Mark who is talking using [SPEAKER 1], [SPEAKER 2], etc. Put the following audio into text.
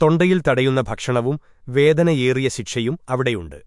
[SPEAKER 1] തൊണ്ടയിൽ തടയുന്ന ഭക്ഷണവും വേദനയേറിയ ശിക്ഷയും അവിടെയുണ്ട്